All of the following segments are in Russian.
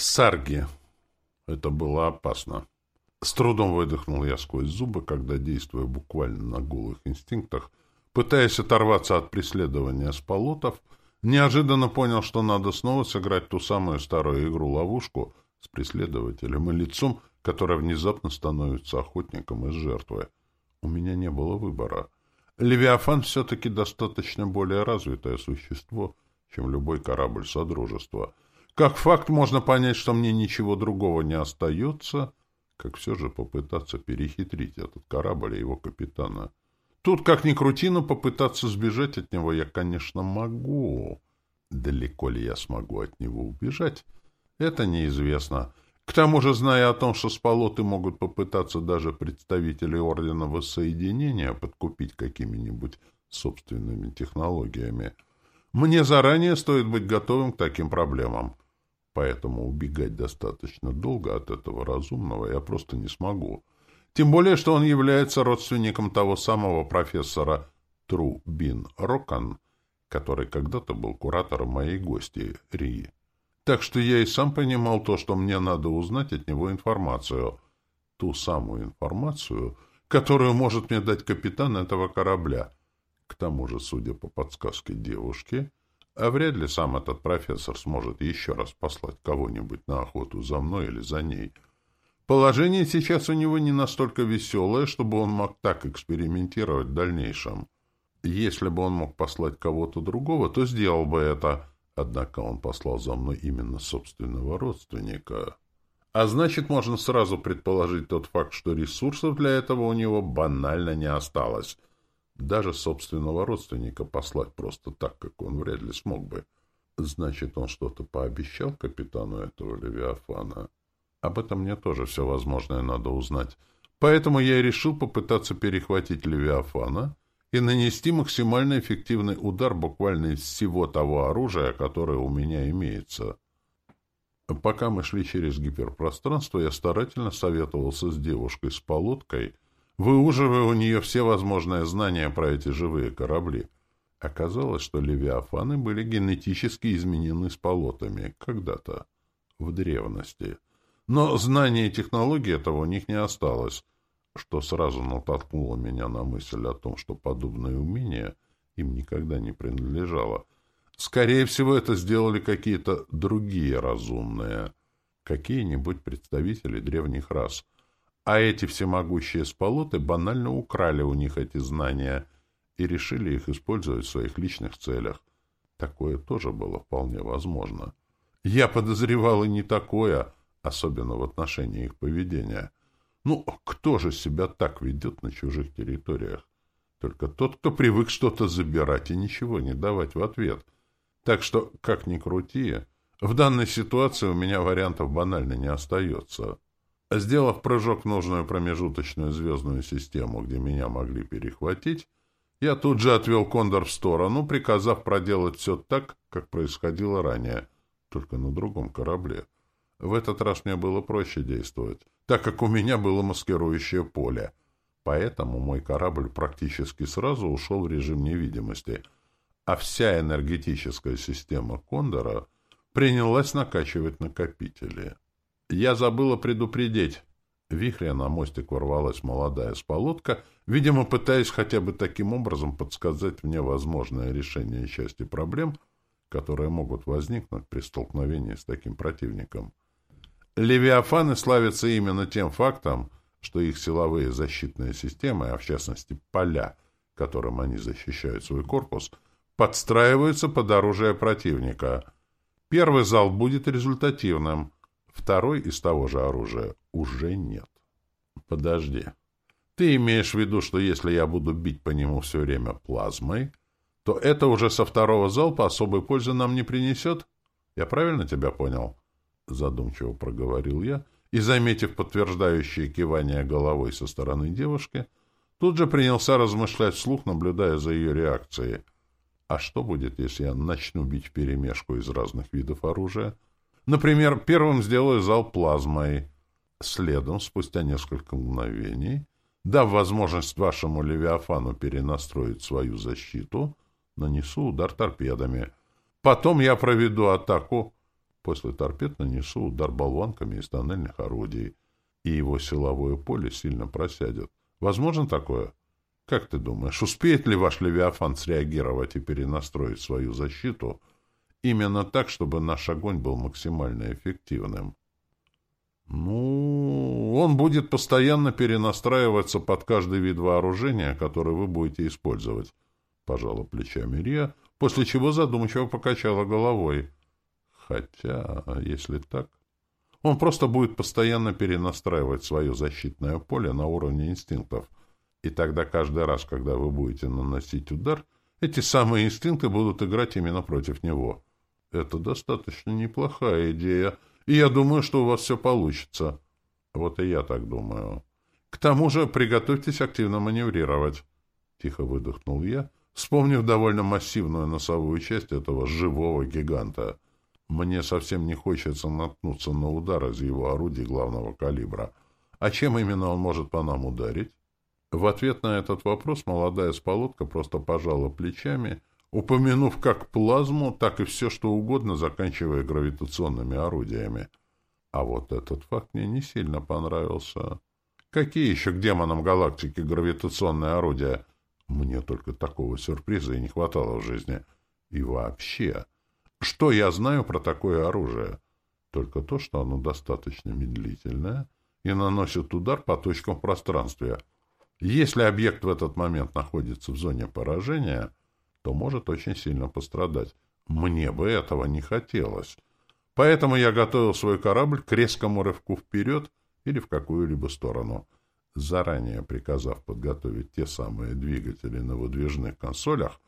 Сарги. Это было опасно. С трудом выдохнул я сквозь зубы, когда, действуя буквально на голых инстинктах, пытаясь оторваться от преследования сполотов, неожиданно понял, что надо снова сыграть ту самую старую игру-ловушку с преследователем и лицом, которое внезапно становится охотником из жертвы. У меня не было выбора. Левиафан все-таки достаточно более развитое существо, чем любой корабль Содружества. Как факт можно понять, что мне ничего другого не остается, как все же попытаться перехитрить этот корабль и его капитана. Тут, как ни крути, но попытаться сбежать от него я, конечно, могу. Далеко ли я смогу от него убежать, это неизвестно. К тому же, зная о том, что сполоты могут попытаться даже представители Ордена Воссоединения подкупить какими-нибудь собственными технологиями, мне заранее стоит быть готовым к таким проблемам. Поэтому убегать достаточно долго от этого разумного я просто не смогу. Тем более, что он является родственником того самого профессора Тру Бин Рокан, который когда-то был куратором моей гости, Рии. Так что я и сам понимал то, что мне надо узнать от него информацию. Ту самую информацию, которую может мне дать капитан этого корабля. К тому же, судя по подсказке девушки, а вряд ли сам этот профессор сможет еще раз послать кого-нибудь на охоту за мной или за ней — Положение сейчас у него не настолько веселое, чтобы он мог так экспериментировать в дальнейшем. Если бы он мог послать кого-то другого, то сделал бы это. Однако он послал за мной именно собственного родственника. А значит, можно сразу предположить тот факт, что ресурсов для этого у него банально не осталось. Даже собственного родственника послать просто так, как он вряд ли смог бы. Значит, он что-то пообещал капитану этого Левиафана. Об этом мне тоже все возможное надо узнать. Поэтому я и решил попытаться перехватить Левиафана и нанести максимально эффективный удар буквально из всего того оружия, которое у меня имеется. Пока мы шли через гиперпространство, я старательно советовался с девушкой с полоткой, выуживая у нее все возможные знания про эти живые корабли. Оказалось, что левиафаны были генетически изменены с полотами когда-то, в древности — но знания и технологий этого у них не осталось, что сразу натолкнуло меня на мысль о том, что подобное умение им никогда не принадлежало. Скорее всего, это сделали какие-то другие разумные, какие-нибудь представители древних рас. А эти всемогущие сполоты банально украли у них эти знания и решили их использовать в своих личных целях. Такое тоже было вполне возможно. Я подозревал и не такое — особенно в отношении их поведения. Ну, кто же себя так ведет на чужих территориях? Только тот, кто привык что-то забирать и ничего не давать в ответ. Так что, как ни крути, в данной ситуации у меня вариантов банально не остается. Сделав прыжок в нужную промежуточную звездную систему, где меня могли перехватить, я тут же отвел кондор в сторону, приказав проделать все так, как происходило ранее, только на другом корабле. В этот раз мне было проще действовать, так как у меня было маскирующее поле. Поэтому мой корабль практически сразу ушел в режим невидимости, а вся энергетическая система Кондора принялась накачивать накопители. Я забыла предупредить. Вихря на мостик ворвалась молодая сполотка, видимо, пытаясь хотя бы таким образом подсказать мне возможное решение части проблем, которые могут возникнуть при столкновении с таким противником. Левиафаны славятся именно тем фактом, что их силовые защитные системы, а в частности поля, которым они защищают свой корпус, подстраиваются под оружие противника. Первый зал будет результативным, второй из того же оружия уже нет. Подожди. Ты имеешь в виду, что если я буду бить по нему все время плазмой, то это уже со второго залпа особой пользы нам не принесет? Я правильно тебя понял? задумчиво проговорил я, и, заметив подтверждающее кивание головой со стороны девушки, тут же принялся размышлять вслух, наблюдая за ее реакцией. А что будет, если я начну бить вперемешку из разных видов оружия? Например, первым сделаю зал плазмой, следом, спустя несколько мгновений, дав возможность вашему Левиафану перенастроить свою защиту, нанесу удар торпедами. Потом я проведу атаку После торпед нанесу удар болванками из тоннельных орудий, и его силовое поле сильно просядет. Возможно такое? Как ты думаешь, успеет ли ваш Левиафан среагировать и перенастроить свою защиту именно так, чтобы наш огонь был максимально эффективным? Ну, он будет постоянно перенастраиваться под каждый вид вооружения, который вы будете использовать, пожала плечами Рия, после чего задумчиво покачала головой. Хотя, если так, он просто будет постоянно перенастраивать свое защитное поле на уровне инстинктов. И тогда каждый раз, когда вы будете наносить удар, эти самые инстинкты будут играть именно против него. Это достаточно неплохая идея, и я думаю, что у вас все получится. Вот и я так думаю. К тому же приготовьтесь активно маневрировать. Тихо выдохнул я, вспомнив довольно массивную носовую часть этого живого гиганта — мне совсем не хочется наткнуться на удар из его орудий главного калибра. А чем именно он может по нам ударить? В ответ на этот вопрос молодая сполотка просто пожала плечами, упомянув как плазму, так и все, что угодно, заканчивая гравитационными орудиями. А вот этот факт мне не сильно понравился. Какие еще к демонам галактики гравитационные орудия? Мне только такого сюрприза и не хватало в жизни. И вообще... Что я знаю про такое оружие? Только то, что оно достаточно медлительное и наносит удар по точкам в пространстве. Если объект в этот момент находится в зоне поражения, то может очень сильно пострадать. Мне бы этого не хотелось. Поэтому я готовил свой корабль к резкому рывку вперед или в какую-либо сторону, заранее приказав подготовить те самые двигатели на выдвижных консолях,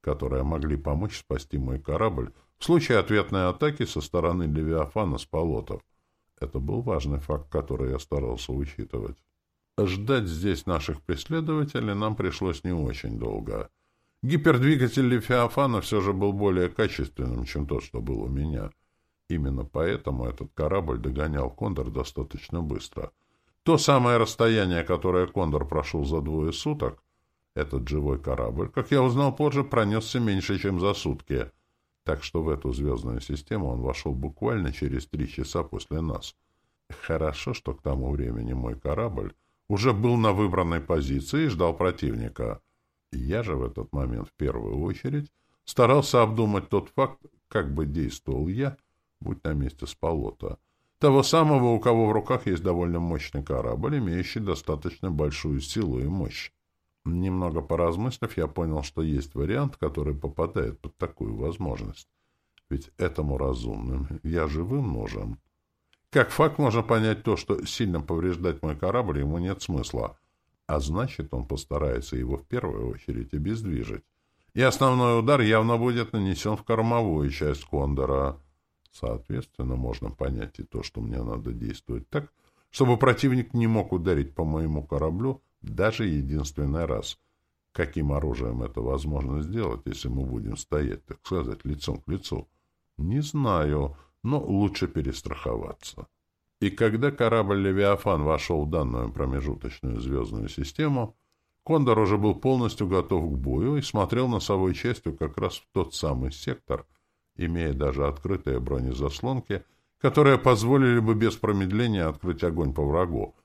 которые могли помочь спасти мой корабль в случае ответной атаки со стороны Левиафана с полотов. Это был важный факт, который я старался учитывать. Ждать здесь наших преследователей нам пришлось не очень долго. Гипердвигатель Левиафана все же был более качественным, чем тот, что был у меня. Именно поэтому этот корабль догонял Кондор достаточно быстро. То самое расстояние, которое Кондор прошел за двое суток, этот живой корабль, как я узнал позже, пронесся меньше, чем за сутки — так что в эту звездную систему он вошел буквально через три часа после нас. Хорошо, что к тому времени мой корабль уже был на выбранной позиции и ждал противника. Я же в этот момент в первую очередь старался обдумать тот факт, как бы действовал я, будь на месте Спалота. Того самого, у кого в руках есть довольно мощный корабль, имеющий достаточно большую силу и мощь. Немного поразмыслив, я понял, что есть вариант, который попадает под такую возможность. Ведь этому разумным я живым нужен. Как факт можно понять то, что сильно повреждать мой корабль ему нет смысла, а значит, он постарается его в первую очередь обездвижить. И основной удар явно будет нанесен в кормовую часть Кондора. Соответственно, можно понять и то, что мне надо действовать так, чтобы противник не мог ударить по моему кораблю, даже единственный раз. Каким оружием это возможно сделать, если мы будем стоять, так сказать, лицом к лицу? Не знаю, но лучше перестраховаться. И когда корабль «Левиафан» вошел в данную промежуточную звездную систему, Кондор уже был полностью готов к бою и смотрел носовой частью как раз в тот самый сектор, имея даже открытые бронезаслонки, которые позволили бы без промедления открыть огонь по врагу,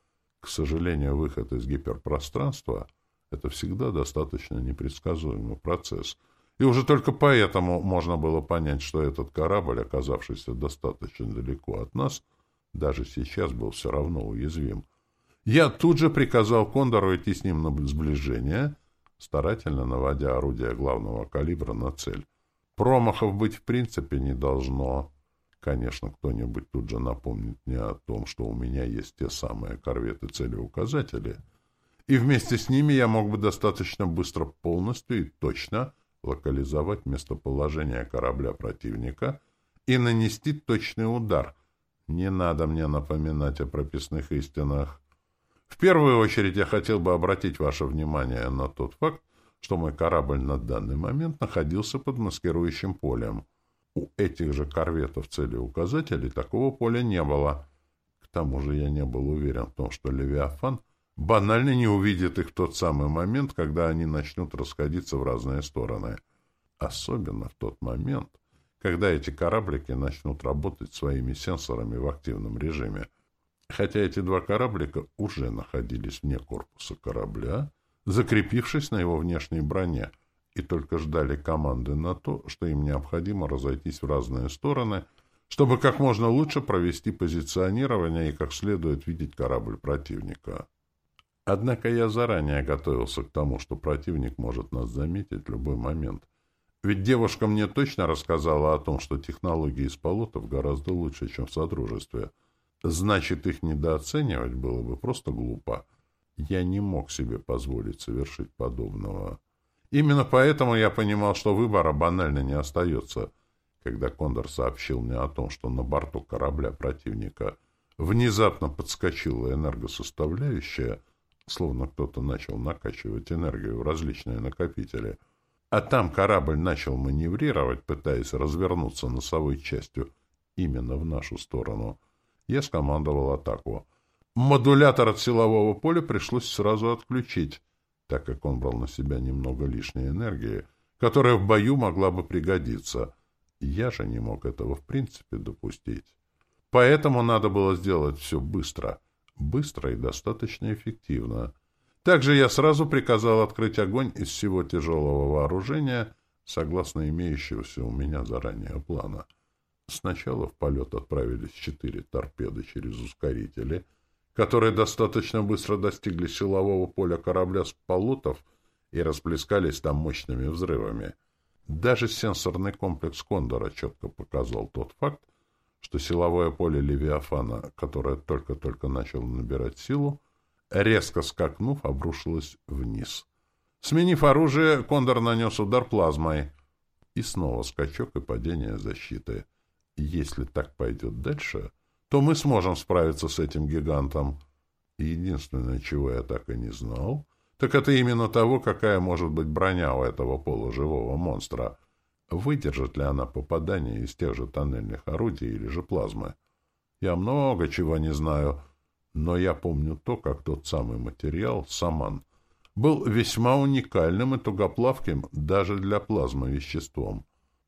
к сожалению, выход из гиперпространства — это всегда достаточно непредсказуемый процесс. И уже только поэтому можно было понять, что этот корабль, оказавшийся достаточно далеко от нас, даже сейчас был все равно уязвим. Я тут же приказал Кондору идти с ним на сближение, старательно наводя орудие главного калибра на цель. Промахов быть в принципе не должно. Конечно, кто-нибудь тут же напомнит мне о том, что у меня есть те самые корветы-целеуказатели, и вместе с ними я мог бы достаточно быстро полностью и точно локализовать местоположение корабля противника и нанести точный удар. Не надо мне напоминать о прописных истинах. В первую очередь я хотел бы обратить ваше внимание на тот факт, что мой корабль на данный момент находился под маскирующим полем — у этих же корветов целеуказателей такого поля не было. К тому же я не был уверен в том, что Левиафан банально не увидит их в тот самый момент, когда они начнут расходиться в разные стороны. Особенно в тот момент, когда эти кораблики начнут работать своими сенсорами в активном режиме. Хотя эти два кораблика уже находились вне корпуса корабля, закрепившись на его внешней броне, и только ждали команды на то, что им необходимо разойтись в разные стороны, чтобы как можно лучше провести позиционирование и как следует видеть корабль противника. Однако я заранее готовился к тому, что противник может нас заметить в любой момент. Ведь девушка мне точно рассказала о том, что технологии из полотов гораздо лучше, чем в Содружестве. Значит, их недооценивать было бы просто глупо. Я не мог себе позволить совершить подобного. Именно поэтому я понимал, что выбора банально не остается. Когда Кондор сообщил мне о том, что на борту корабля противника внезапно подскочила энергосоставляющая — словно кто-то начал накачивать энергию в различные накопители. А там корабль начал маневрировать, пытаясь развернуться носовой частью именно в нашу сторону. Я скомандовал атаку. Модулятор от силового поля пришлось сразу отключить, так как он брал на себя немного лишней энергии, которая в бою могла бы пригодиться. Я же не мог этого в принципе допустить. Поэтому надо было сделать все быстро — быстро и достаточно эффективно. Также я сразу приказал открыть огонь из всего тяжелого вооружения, согласно имеющегося у меня заранее плана. Сначала в полет отправились четыре торпеды через ускорители, которые достаточно быстро достигли силового поля корабля с полутов и расплескались там мощными взрывами. Даже сенсорный комплекс «Кондора» четко показал тот факт, что силовое поле Левиафана, которое только-только начало набирать силу, резко скакнув, обрушилось вниз. Сменив оружие, Кондор нанес удар плазмой. И снова скачок и падение защиты. Если так пойдет дальше, то мы сможем справиться с этим гигантом. единственное, чего я так и не знал, так это именно того, какая может быть броня у этого полуживого монстра — Выдержит ли она попадание из тех же тоннельных орудий или же плазмы? Я много чего не знаю, но я помню то, как тот самый материал, саман, был весьма уникальным и тугоплавким даже для плазмы веществом.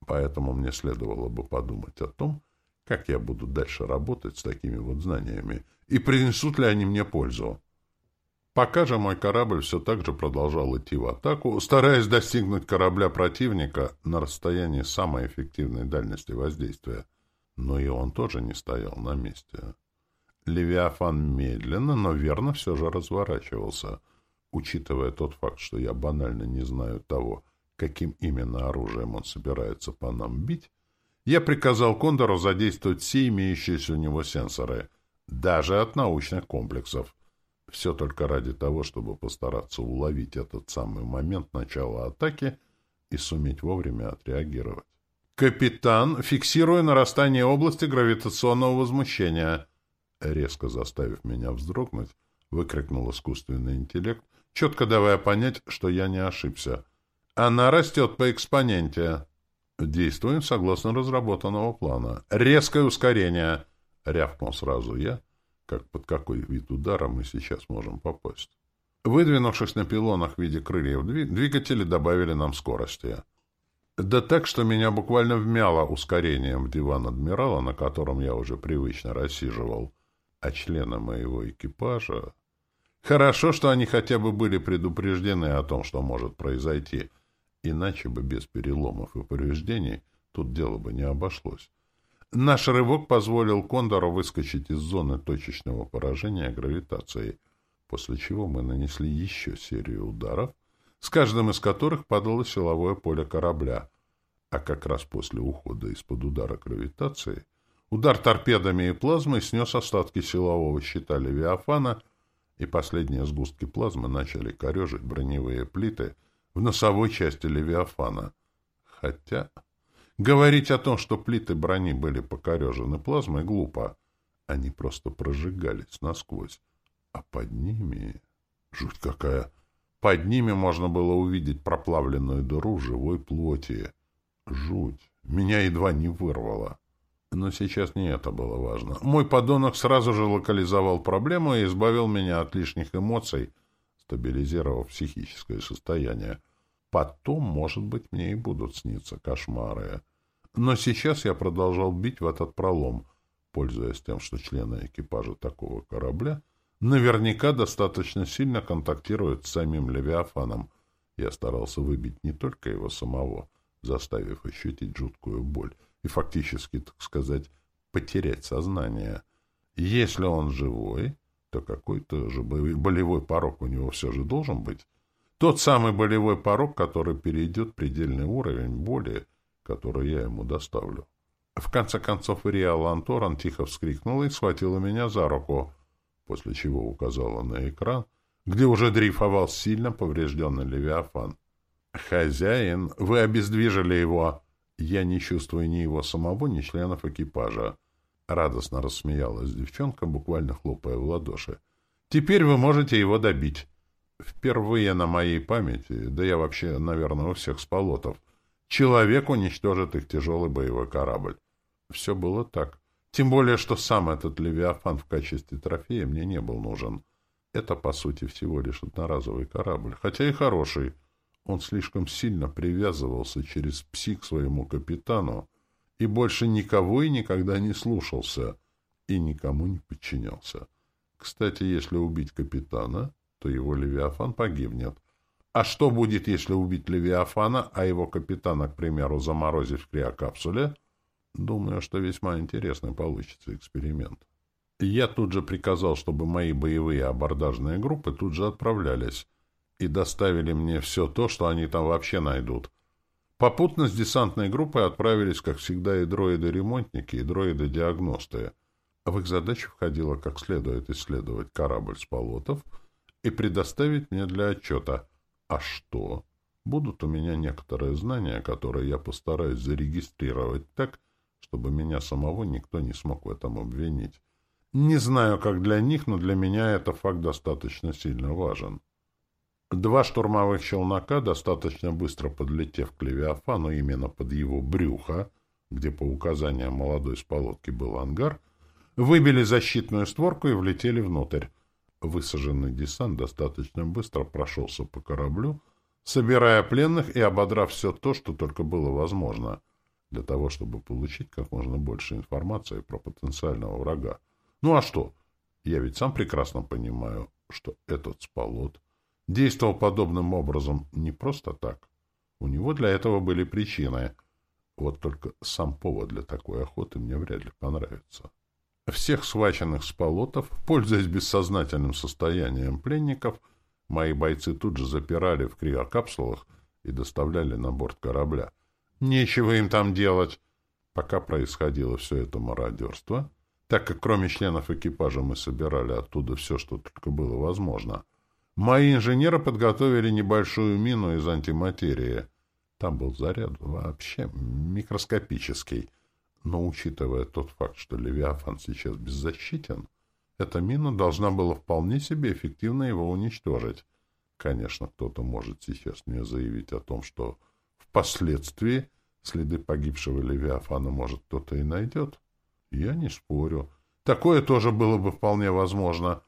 Поэтому мне следовало бы подумать о том, как я буду дальше работать с такими вот знаниями, и принесут ли они мне пользу. Пока же мой корабль все так же продолжал идти в атаку, стараясь достигнуть корабля противника на расстоянии самой эффективной дальности воздействия. Но и он тоже не стоял на месте. Левиафан медленно, но верно все же разворачивался. Учитывая тот факт, что я банально не знаю того, каким именно оружием он собирается по нам бить, я приказал Кондору задействовать все имеющиеся у него сенсоры, даже от научных комплексов — все только ради того, чтобы постараться уловить этот самый момент начала атаки и суметь вовремя отреагировать. «Капитан, фиксируя нарастание области гравитационного возмущения!» Резко заставив меня вздрогнуть, выкрикнул искусственный интеллект, четко давая понять, что я не ошибся. «Она растет по экспоненте!» «Действуем согласно разработанного плана. Резкое ускорение!» — рявкнул сразу я, как под какой вид удара мы сейчас можем попасть. Выдвинувшись на пилонах в виде крыльев, двигатели добавили нам скорости. Да так, что меня буквально вмяло ускорением в диван адмирала, на котором я уже привычно рассиживал, а члены моего экипажа... Хорошо, что они хотя бы были предупреждены о том, что может произойти, иначе бы без переломов и повреждений тут дело бы не обошлось. Наш рывок позволил Кондору выскочить из зоны точечного поражения гравитацией, после чего мы нанесли еще серию ударов, с каждым из которых падало силовое поле корабля. А как раз после ухода из-под удара гравитации удар торпедами и плазмой снес остатки силового щита Левиафана, и последние сгустки плазмы начали корежить броневые плиты в носовой части Левиафана. Хотя... Говорить о том, что плиты брони были покорежены плазмой, глупо. Они просто прожигались насквозь. А под ними... Жуть какая! Под ними можно было увидеть проплавленную дыру живой плоти. Жуть! Меня едва не вырвало. Но сейчас не это было важно. Мой подонок сразу же локализовал проблему и избавил меня от лишних эмоций, стабилизировав психическое состояние. Потом, может быть, мне и будут сниться кошмары. Но сейчас я продолжал бить в этот пролом, пользуясь тем, что члены экипажа такого корабля наверняка достаточно сильно контактируют с самим Левиафаном. Я старался выбить не только его самого, заставив ощутить жуткую боль и фактически, так сказать, потерять сознание. Если он живой, то какой-то же болевой порог у него все же должен быть. Тот самый болевой порог, который перейдет предельный уровень боли, который я ему доставлю. В конце концов, Ирия Ланторан тихо вскрикнула и схватила меня за руку, после чего указала на экран, где уже дрейфовал сильно поврежденный Левиафан. «Хозяин, вы обездвижили его!» Я не чувствую ни его самого, ни членов экипажа. Радостно рассмеялась девчонка, буквально хлопая в ладоши. «Теперь вы можете его добить». Впервые на моей памяти, да я вообще, наверное, у всех сполотов, человек уничтожит их тяжелый боевой корабль. Все было так. Тем более, что сам этот Левиафан в качестве трофея мне не был нужен. Это, по сути, всего лишь одноразовый корабль, хотя и хороший. Он слишком сильно привязывался через пси к своему капитану и больше никого и никогда не слушался и никому не подчинялся. Кстати, если убить капитана, то его Левиафан погибнет. А что будет, если убить Левиафана, а его капитана, к примеру, заморозить в криокапсуле? Думаю, что весьма интересный получится эксперимент. Я тут же приказал, чтобы мои боевые абордажные группы тут же отправлялись и доставили мне все то, что они там вообще найдут. Попутно с десантной группой отправились, как всегда, и дроиды-ремонтники, и дроиды-диагносты. В их задачу входило как следует исследовать корабль с полотов — и предоставить мне для отчета. А что? Будут у меня некоторые знания, которые я постараюсь зарегистрировать так, чтобы меня самого никто не смог в этом обвинить. Не знаю, как для них, но для меня это факт достаточно сильно важен. Два штурмовых челнока, достаточно быстро подлетев к Левиафану именно под его брюхо, где по указаниям молодой сполотки был ангар, выбили защитную створку и влетели внутрь. Высаженный десант достаточно быстро прошелся по кораблю, собирая пленных и ободрав все то, что только было возможно, для того, чтобы получить как можно больше информации про потенциального врага. Ну а что? Я ведь сам прекрасно понимаю, что этот сполот действовал подобным образом не просто так. У него для этого были причины. Вот только сам повод для такой охоты мне вряд ли понравится. Всех схваченных с полотов, пользуясь бессознательным состоянием пленников, мои бойцы тут же запирали в криокапсулах и доставляли на борт корабля. Нечего им там делать. Пока происходило все это мародерство, так как кроме членов экипажа мы собирали оттуда все, что только было возможно, мои инженеры подготовили небольшую мину из антиматерии. Там был заряд вообще микроскопический — но учитывая тот факт, что Левиафан сейчас беззащитен, эта мина должна была вполне себе эффективно его уничтожить. Конечно, кто-то может сейчас мне заявить о том, что впоследствии следы погибшего Левиафана, может, кто-то и найдет. Я не спорю. Такое тоже было бы вполне возможно.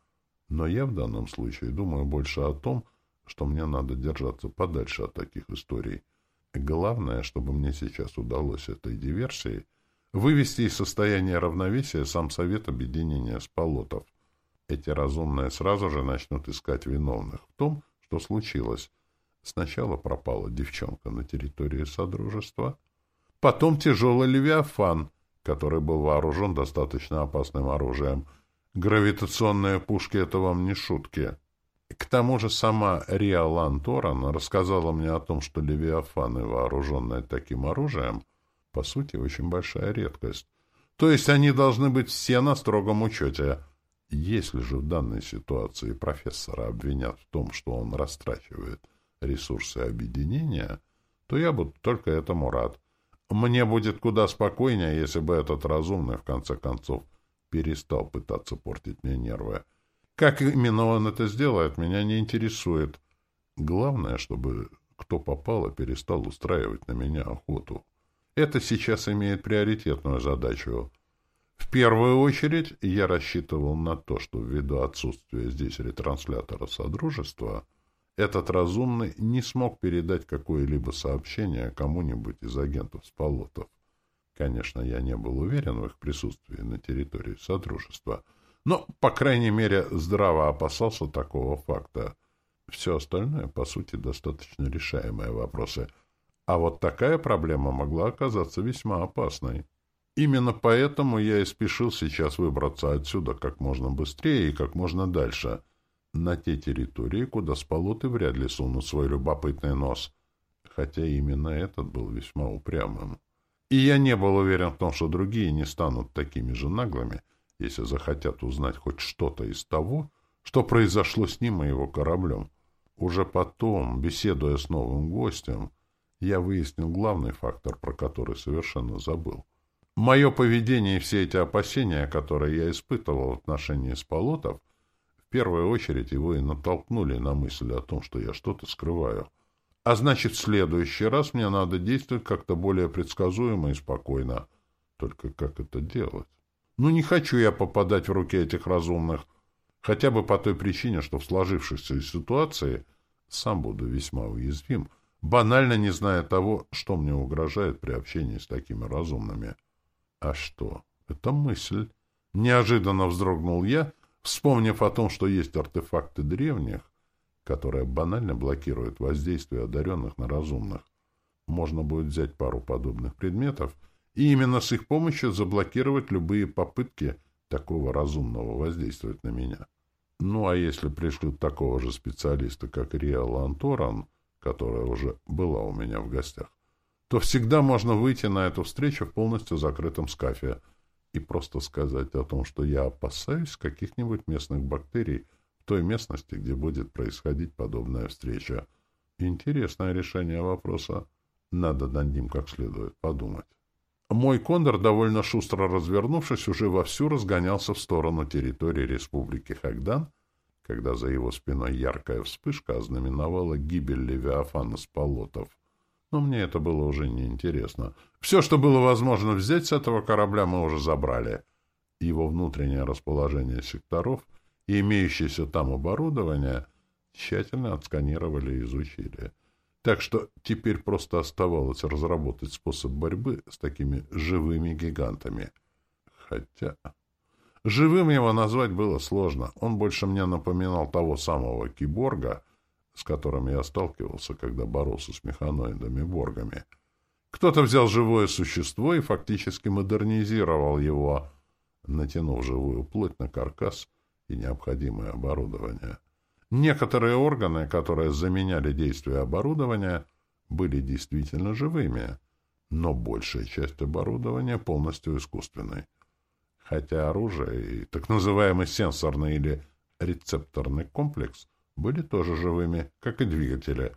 Но я в данном случае думаю больше о том, что мне надо держаться подальше от таких историй. Главное, чтобы мне сейчас удалось этой диверсией вывести из состояния равновесия сам Совет Объединения Сполотов. Эти разумные сразу же начнут искать виновных в том, что случилось. Сначала пропала девчонка на территории Содружества, потом тяжелый Левиафан, который был вооружен достаточно опасным оружием. Гравитационные пушки — это вам не шутки. К тому же сама Риа Ланторан рассказала мне о том, что Левиафаны, вооруженные таким оружием, — по сути, очень большая редкость. То есть они должны быть все на строгом учете. Если же в данной ситуации профессора обвинят в том, что он растрачивает ресурсы объединения, то я буду только этому рад. Мне будет куда спокойнее, если бы этот разумный, в конце концов, перестал пытаться портить мне нервы. Как именно он это сделает, меня не интересует. Главное, чтобы кто попало, перестал устраивать на меня охоту. Это сейчас имеет приоритетную задачу. В первую очередь я рассчитывал на то, что ввиду отсутствия здесь ретранслятора Содружества, этот разумный не смог передать какое-либо сообщение кому-нибудь из агентов Сполотов. Конечно, я не был уверен в их присутствии на территории Содружества, но, по крайней мере, здраво опасался такого факта. Все остальное, по сути, достаточно решаемые вопросы. А вот такая проблема могла оказаться весьма опасной. Именно поэтому я и спешил сейчас выбраться отсюда как можно быстрее и как можно дальше, на те территории, куда сполоты вряд ли сунут свой любопытный нос, хотя именно этот был весьма упрямым. И я не был уверен в том, что другие не станут такими же наглыми, если захотят узнать хоть что-то из того, что произошло с ним и его кораблем. Уже потом, беседуя с новым гостем, я выяснил главный фактор, про который совершенно забыл. Мое поведение и все эти опасения, которые я испытывал в отношении сполотов, в первую очередь его и натолкнули на мысль о том, что я что-то скрываю. А значит, в следующий раз мне надо действовать как-то более предсказуемо и спокойно. Только как это делать? Ну, не хочу я попадать в руки этих разумных, хотя бы по той причине, что в сложившейся ситуации сам буду весьма уязвим, банально не зная того, что мне угрожает при общении с такими разумными. А что? Это мысль. Неожиданно вздрогнул я, вспомнив о том, что есть артефакты древних, которая банально блокирует воздействие одаренных на разумных. Можно будет взять пару подобных предметов и именно с их помощью заблокировать любые попытки такого разумного воздействовать на меня. Ну, а если пришлют такого же специалиста, как Риэл Анторан, которая уже была у меня в гостях, то всегда можно выйти на эту встречу в полностью закрытом скафе и просто сказать о том, что я опасаюсь каких-нибудь местных бактерий, той местности, где будет происходить подобная встреча. Интересное решение вопроса. Надо над ним как следует подумать. Мой кондор, довольно шустро развернувшись, уже вовсю разгонялся в сторону территории Республики Хагдан, когда за его спиной яркая вспышка ознаменовала гибель Левиафана с полотов. Но мне это было уже неинтересно. Все, что было возможно взять с этого корабля, мы уже забрали. Его внутреннее расположение секторов — и имеющееся там оборудование тщательно отсканировали и изучили. Так что теперь просто оставалось разработать способ борьбы с такими живыми гигантами. Хотя... Живым его назвать было сложно. Он больше мне напоминал того самого киборга, с которым я сталкивался, когда боролся с механоидами-боргами. Кто-то взял живое существо и фактически модернизировал его, натянув живую плоть на каркас и необходимое оборудование. Некоторые органы, которые заменяли действие оборудования, были действительно живыми, но большая часть оборудования полностью искусственной. Хотя оружие и так называемый сенсорный или рецепторный комплекс были тоже живыми, как и двигатели.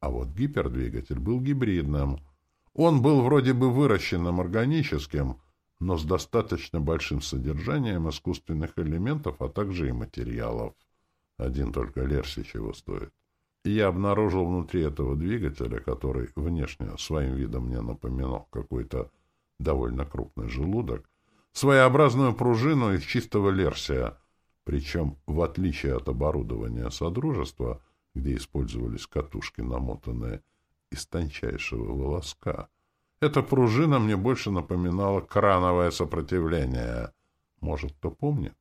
А вот гипердвигатель был гибридным. Он был вроде бы выращенным органическим, но с достаточно большим содержанием искусственных элементов, а также и материалов. Один только Лерси чего стоит. И я обнаружил внутри этого двигателя, который внешне своим видом мне напоминал какой-то довольно крупный желудок, своеобразную пружину из чистого Лерсия, причем, в отличие от оборудования Содружества, где использовались катушки, намотанные из тончайшего волоска, эта пружина мне больше напоминала крановое сопротивление. Может, кто помнит?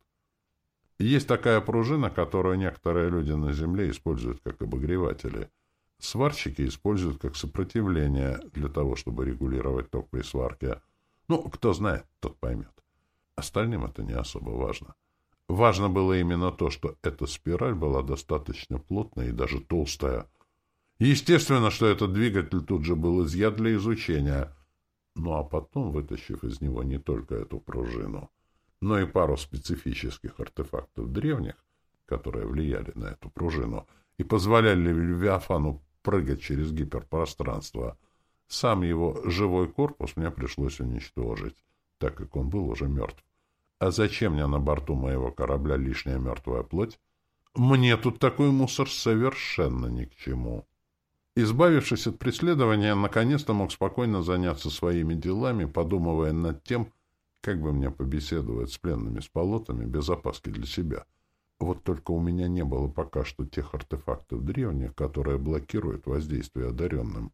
Есть такая пружина, которую некоторые люди на Земле используют как обогреватели. Сварщики используют как сопротивление для того, чтобы регулировать ток при сварке. Ну, кто знает, тот поймет. Остальным это не особо важно. Важно было именно то, что эта спираль была достаточно плотная и даже толстая — Естественно, что этот двигатель тут же был изъят для изучения. Ну а потом, вытащив из него не только эту пружину, но и пару специфических артефактов древних, которые влияли на эту пружину и позволяли Левиафану прыгать через гиперпространство, сам его живой корпус мне пришлось уничтожить, так как он был уже мертв. А зачем мне на борту моего корабля лишняя мертвая плоть? Мне тут такой мусор совершенно ни к чему. Избавившись от преследования, наконец-то мог спокойно заняться своими делами, подумывая над тем, как бы мне побеседовать с пленными с полотами без опаски для себя. Вот только у меня не было пока что тех артефактов древних, которые блокируют воздействие одаренным.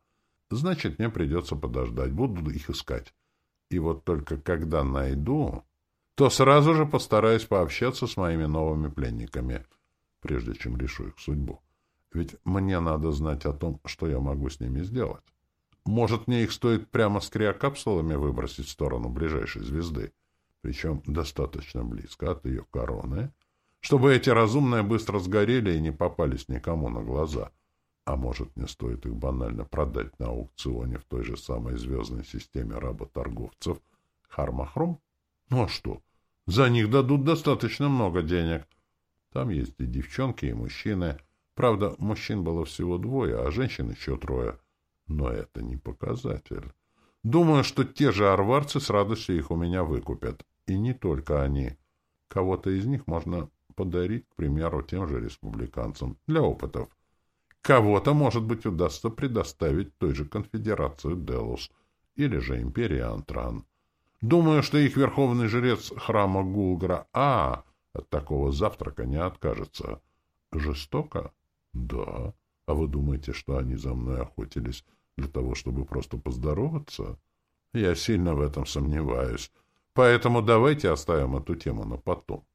Значит, мне придется подождать, буду их искать. И вот только когда найду, то сразу же постараюсь пообщаться с моими новыми пленниками, прежде чем решу их судьбу. Ведь мне надо знать о том, что я могу с ними сделать. Может, мне их стоит прямо с криокапсулами выбросить в сторону ближайшей звезды, причем достаточно близко от ее короны, чтобы эти разумные быстро сгорели и не попались никому на глаза. А может, мне стоит их банально продать на аукционе в той же самой звездной системе работорговцев Хармахром? Ну а что? За них дадут достаточно много денег. Там есть и девчонки, и мужчины. Правда, мужчин было всего двое, а женщин еще трое. Но это не показатель. Думаю, что те же арварцы с радостью их у меня выкупят. И не только они. Кого-то из них можно подарить, к примеру, тем же республиканцам для опытов. Кого-то, может быть, удастся предоставить той же конфедерацию Делус или же империи Антран. Думаю, что их верховный жрец храма Гулгра А от такого завтрака не откажется. Жестоко? Да. А вы думаете, что они за мной охотились для того, чтобы просто поздороваться? Я сильно в этом сомневаюсь. Поэтому давайте оставим эту тему на потом.